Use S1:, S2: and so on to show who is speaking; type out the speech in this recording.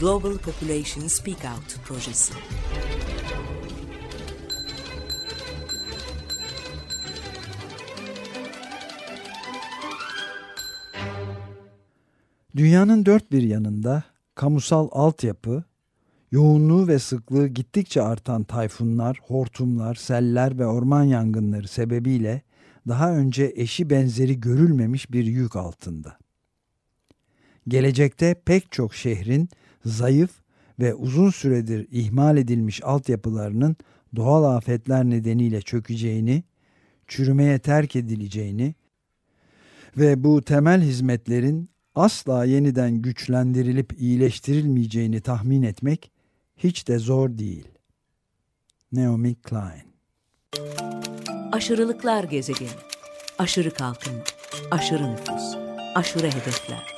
S1: Global Population Speak Out projesi.
S2: Dünyanın dört bir yanında kamusal altyapı, yoğunluğu ve sıklığı gittikçe artan tayfunlar, hortumlar, seller ve orman yangınları sebebiyle daha önce eşi benzeri görülmemiş bir yük altında. Gelecekte pek çok şehrin zayıf ve uzun süredir ihmal edilmiş altyapılarının doğal afetler nedeniyle çökeceğini, çürümeye terk edileceğini ve bu temel hizmetlerin asla yeniden güçlendirilip iyileştirilmeyeceğini tahmin etmek hiç de zor değil. Naomi Klein
S1: Aşırılıklar gezegeni. Aşırı kalkınma, aşırı nüfus, aşırı hedefler.